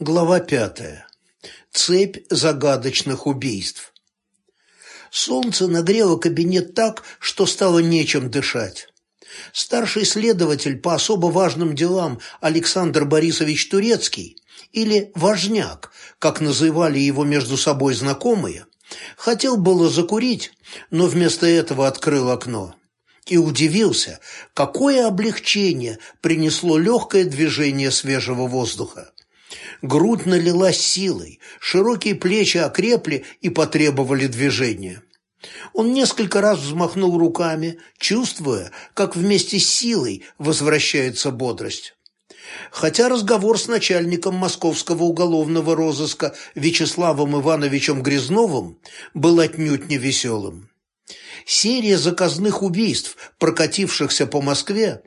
Глава пятая. Цепь загадочных убийств. Солнце нагрело кабинет так, что стало нечем дышать. Старший следователь по особо важным делам Александр Борисович Турецкий, или «Важняк», как называли его между собой знакомые, хотел было закурить, но вместо этого открыл окно. И удивился, какое облегчение принесло легкое движение свежего воздуха. Грудь налилась силой, широкие плечи окрепли и потребовали движения. Он несколько раз взмахнул руками, чувствуя, как вместе с силой возвращается бодрость. Хотя разговор с начальником московского уголовного розыска Вячеславом Ивановичем Грязновым был отнюдь не веселым. Серия заказных убийств, прокатившихся по Москве,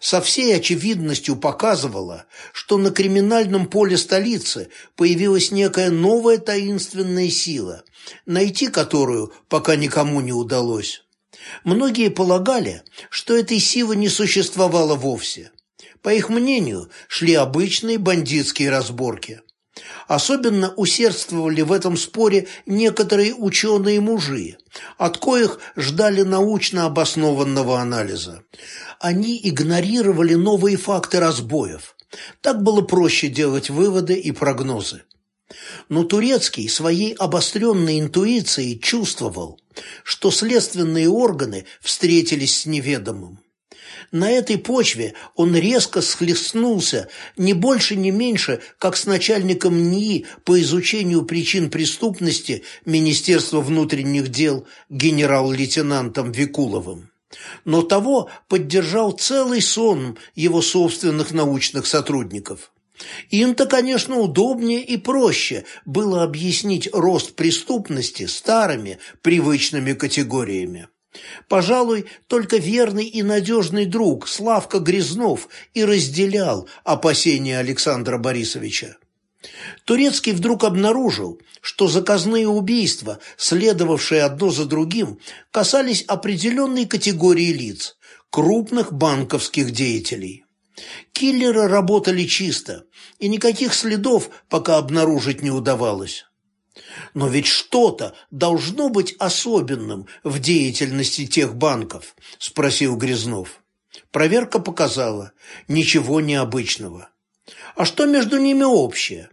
со всей очевидностью показывала, что на криминальном поле столицы появилась некая новая таинственная сила, найти которую пока никому не удалось. Многие полагали, что этой силы не существовало вовсе. По их мнению, шли обычные бандитские разборки. Особенно усердствовали в этом споре некоторые ученые-мужи, от коих ждали научно обоснованного анализа. Они игнорировали новые факты разбоев. Так было проще делать выводы и прогнозы. Но Турецкий своей обостренной интуицией чувствовал, что следственные органы встретились с неведомым. На этой почве он резко схлестнулся не больше, не меньше, как с начальником НИИ по изучению причин преступности Министерства внутренних дел генерал-лейтенантом Викуловым. Но того поддержал целый сон его собственных научных сотрудников. Им-то, конечно, удобнее и проще было объяснить рост преступности старыми привычными категориями. Пожалуй, только верный и надежный друг Славка Грязнов и разделял опасения Александра Борисовича. Турецкий вдруг обнаружил, что заказные убийства, следовавшие одно за другим, касались определенной категории лиц – крупных банковских деятелей. Киллеры работали чисто, и никаких следов пока обнаружить не удавалось. Но ведь что-то должно быть особенным в деятельности тех банков, спросил Грязнов. Проверка показала ничего необычного. А что между ними общее?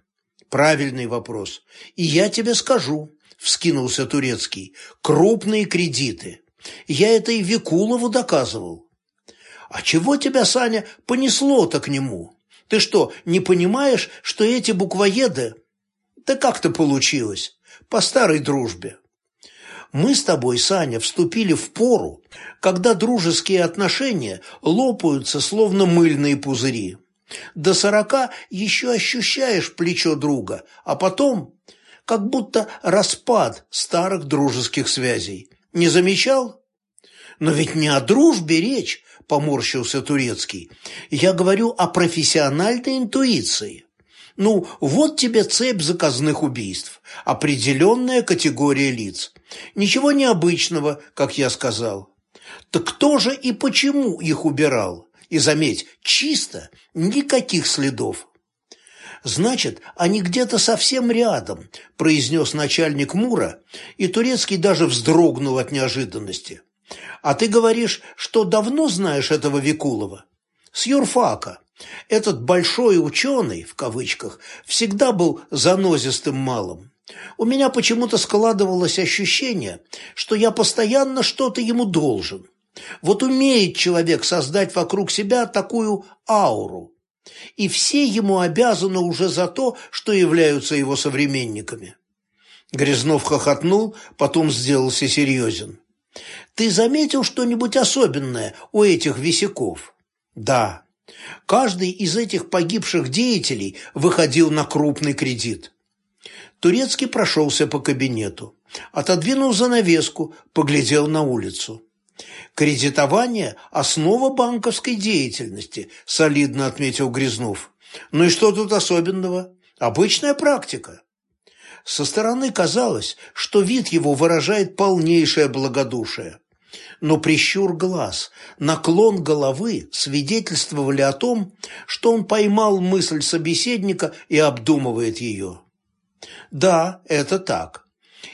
Правильный вопрос. И я тебе скажу, вскинулся Турецкий. Крупные кредиты. Я это и Викулову доказывал. А чего тебя, Саня, понесло-то к нему? Ты что, не понимаешь, что эти буквоеды да как-то получилось, по старой дружбе. Мы с тобой, Саня, вступили в пору, когда дружеские отношения лопаются, словно мыльные пузыри. До сорока еще ощущаешь плечо друга, а потом как будто распад старых дружеских связей. Не замечал? Но ведь не о дружбе речь, поморщился Турецкий. Я говорю о профессиональной интуиции. Ну, вот тебе цепь заказных убийств, определенная категория лиц. Ничего необычного, как я сказал. Так кто же и почему их убирал? И заметь, чисто, никаких следов. «Значит, они где-то совсем рядом», – произнес начальник Мура, и Турецкий даже вздрогнул от неожиданности. «А ты говоришь, что давно знаешь этого Викулова?» «С юрфака. Этот «большой ученый», в кавычках, всегда был занозистым малым. У меня почему-то складывалось ощущение, что я постоянно что-то ему должен. Вот умеет человек создать вокруг себя такую ауру. И все ему обязаны уже за то, что являются его современниками. Грязнов хохотнул, потом сделался серьезен. «Ты заметил что-нибудь особенное у этих висяков?» «Да, Каждый из этих погибших деятелей выходил на крупный кредит. Турецкий прошелся по кабинету, отодвинул занавеску, поглядел на улицу. «Кредитование – основа банковской деятельности», – солидно отметил Грязнов. «Ну и что тут особенного? Обычная практика». Со стороны казалось, что вид его выражает полнейшее благодушие. Но прищур глаз, наклон головы свидетельствовали о том, что он поймал мысль собеседника и обдумывает ее. Да, это так.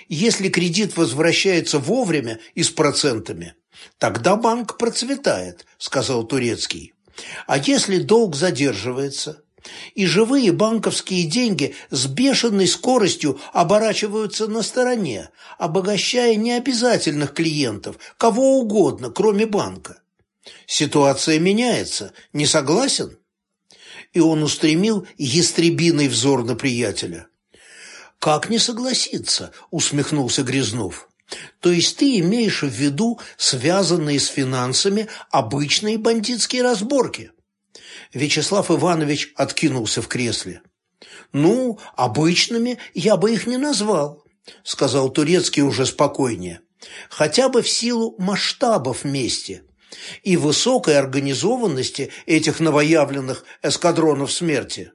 Если кредит возвращается вовремя и с процентами, тогда банк процветает, сказал Турецкий. А если долг задерживается, и живые банковские деньги с бешеной скоростью оборачиваются на стороне, обогащая необязательных клиентов, кого угодно, кроме банка. Ситуация меняется, не согласен? И он устремил ястребиный взор на приятеля. «Как не согласиться?» – усмехнулся Грязнов. «То есть ты имеешь в виду связанные с финансами обычные бандитские разборки?» Вячеслав Иванович откинулся в кресле. «Ну, обычными я бы их не назвал», – сказал Турецкий уже спокойнее. «Хотя бы в силу масштабов мести и высокой организованности этих новоявленных эскадронов смерти.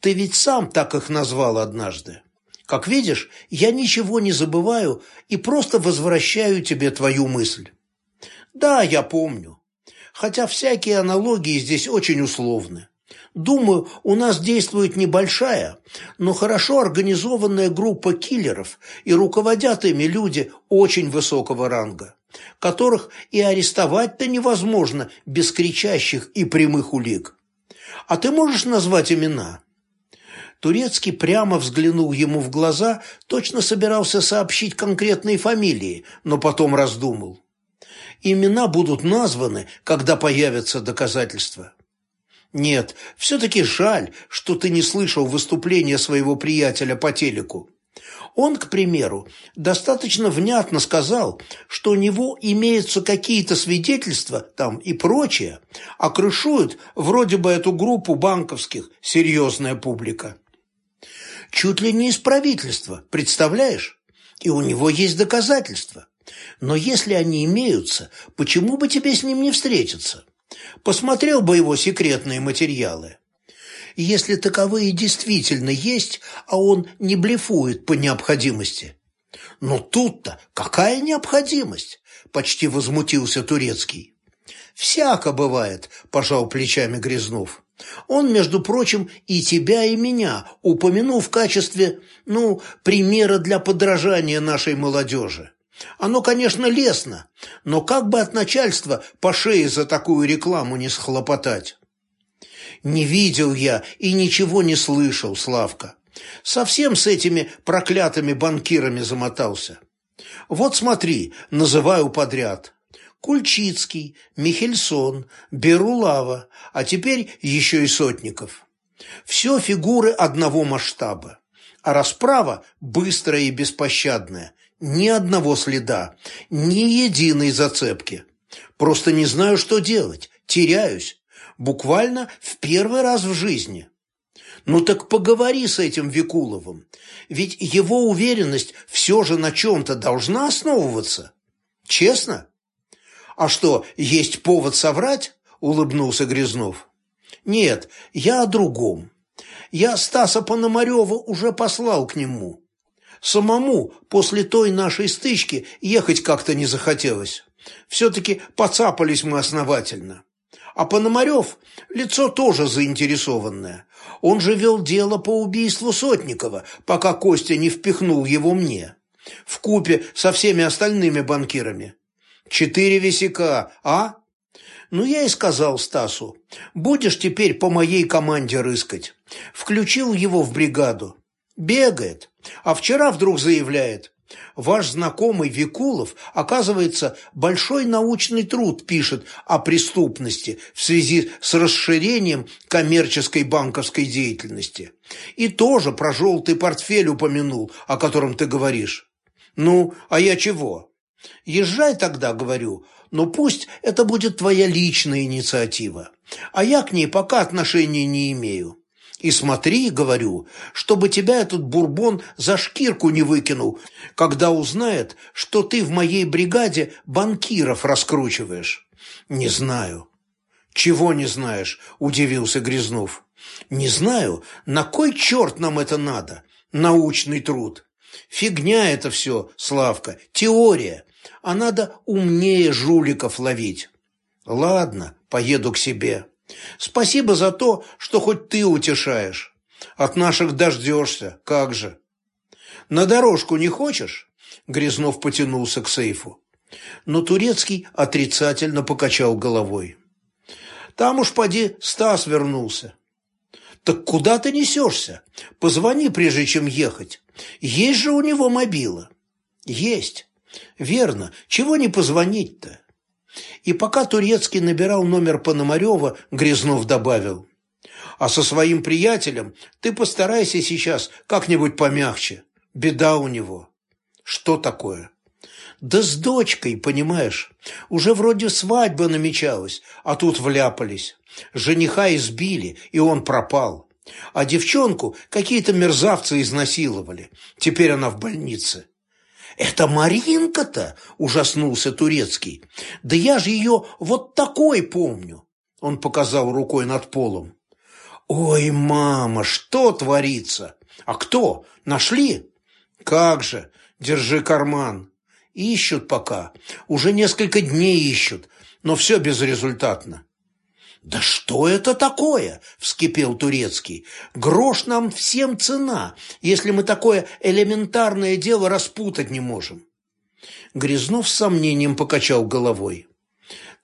Ты ведь сам так их назвал однажды. Как видишь, я ничего не забываю и просто возвращаю тебе твою мысль». «Да, я помню хотя всякие аналогии здесь очень условны. Думаю, у нас действует небольшая, но хорошо организованная группа киллеров, и руководят ими люди очень высокого ранга, которых и арестовать-то невозможно без кричащих и прямых улик. А ты можешь назвать имена?» Турецкий прямо взглянул ему в глаза, точно собирался сообщить конкретные фамилии, но потом раздумал имена будут названы, когда появятся доказательства. Нет, все-таки жаль, что ты не слышал выступления своего приятеля по телеку. Он, к примеру, достаточно внятно сказал, что у него имеются какие-то свидетельства там и прочее, а крышует вроде бы эту группу банковских серьезная публика. Чуть ли не из правительства, представляешь? И у него есть доказательства. Но если они имеются, почему бы тебе с ним не встретиться? Посмотрел бы его секретные материалы. Если таковые действительно есть, а он не блефует по необходимости. Но тут-то какая необходимость? Почти возмутился Турецкий. Всяко бывает, пожал плечами Грязнов. Он, между прочим, и тебя, и меня упомянул в качестве, ну, примера для подражания нашей молодежи. Оно, конечно, лестно, но как бы от начальства по шее за такую рекламу не схлопотать? Не видел я и ничего не слышал, Славка. Совсем с этими проклятыми банкирами замотался. Вот смотри, называю подряд. Кульчицкий, Михельсон, Берулава, а теперь еще и Сотников. Все фигуры одного масштаба. А расправа быстрая и беспощадная, ни одного следа, ни единой зацепки. Просто не знаю, что делать, теряюсь. Буквально в первый раз в жизни. Ну так поговори с этим Викуловым, ведь его уверенность все же на чем-то должна основываться. Честно? А что, есть повод соврать? Улыбнулся Грязнов. Нет, я о другом. Я Стаса Пономарева уже послал к нему. Самому после той нашей стычки ехать как-то не захотелось. Все-таки поцапались мы основательно. А Пономарев – лицо тоже заинтересованное. Он же вел дело по убийству Сотникова, пока Костя не впихнул его мне. В купе со всеми остальными банкирами. Четыре висяка, а? Ну, я и сказал Стасу, будешь теперь по моей команде рыскать. Включил его в бригаду. Бегает. А вчера вдруг заявляет, ваш знакомый Викулов, оказывается, большой научный труд пишет о преступности в связи с расширением коммерческой банковской деятельности. И тоже про желтый портфель упомянул, о котором ты говоришь. Ну, а я чего? Езжай тогда, говорю, но пусть это будет твоя личная инициатива, а я к ней пока отношения не имею. И смотри, говорю, чтобы тебя этот бурбон за шкирку не выкинул, когда узнает, что ты в моей бригаде банкиров раскручиваешь. Не знаю. Чего не знаешь? Удивился Грязнов. Не знаю, на кой черт нам это надо? Научный труд. Фигня это все, Славка, теория. а надо умнее жуликов ловить. Ладно, поеду к себе. Спасибо за то, что хоть ты утешаешь. От наших дождешься, как же. На дорожку не хочешь? Грязнов потянулся к сейфу. Но Турецкий отрицательно покачал головой. Там уж поди Стас вернулся. Так куда ты несешься? Позвони, прежде чем ехать. Есть же у него мобила. Есть. Верно. Чего не позвонить-то? И пока Турецкий набирал номер Пономарева, Грязнов добавил. А со своим приятелем ты постарайся сейчас как-нибудь помягче. Беда у него. Что такое? Да с дочкой, понимаешь. Уже вроде свадьба намечалась, а тут вляпались. Жениха избили, и он пропал. А девчонку какие-то мерзавцы изнасиловали. Теперь она в больнице. «Это Маринка-то?» – ужаснулся Турецкий. «Да я же ее вот такой помню!» Он показал рукой над полом. «Ой, мама, что творится? А кто? Нашли?» «Как же! Держи карман!» «Ищут пока. Уже несколько дней ищут, но все безрезультатно». «Да что это такое?» – вскипел Турецкий. «Грош нам всем цена, если мы такое элементарное дело распутать не можем». Грязнов с сомнением покачал головой.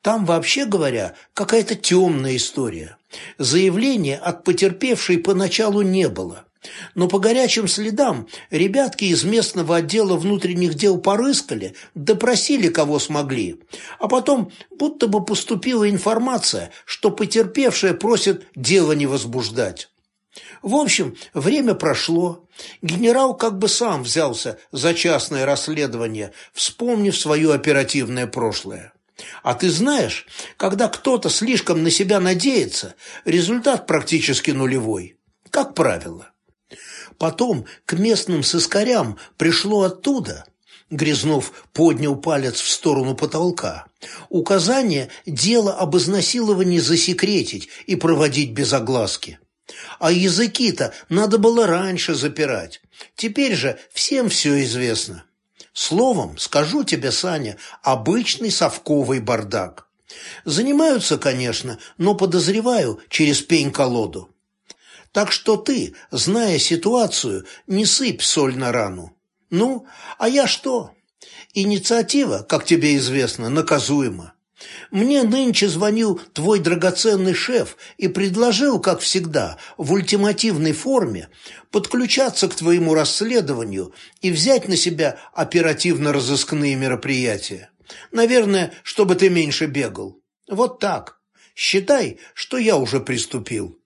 «Там, вообще говоря, какая-то темная история. Заявления от потерпевшей поначалу не было. Но по горячим следам ребятки из местного отдела внутренних дел порыскали, допросили кого смогли. А потом будто бы поступила информация, что потерпевшая просит дело не возбуждать. В общем, время прошло. Генерал как бы сам взялся за частное расследование, вспомнив свое оперативное прошлое. А ты знаешь, когда кто-то слишком на себя надеется, результат практически нулевой, как правило. Потом к местным сыскарям пришло оттуда, Грязнов поднял палец в сторону потолка, указание дело об изнасиловании засекретить и проводить без огласки. А языки-то надо было раньше запирать. Теперь же всем все известно. Словом, скажу тебе, Саня, обычный совковый бардак. Занимаются, конечно, но, подозреваю, через пень-колоду. Так что ты, зная ситуацию, не сыпь соль на рану. Ну, а я что? Инициатива, как тебе известно, наказуема. Мне нынче звонил твой драгоценный шеф и предложил, как всегда, в ультимативной форме подключаться к твоему расследованию и взять на себя оперативно-розыскные мероприятия. Наверное, чтобы ты меньше бегал. Вот так. Считай, что я уже приступил.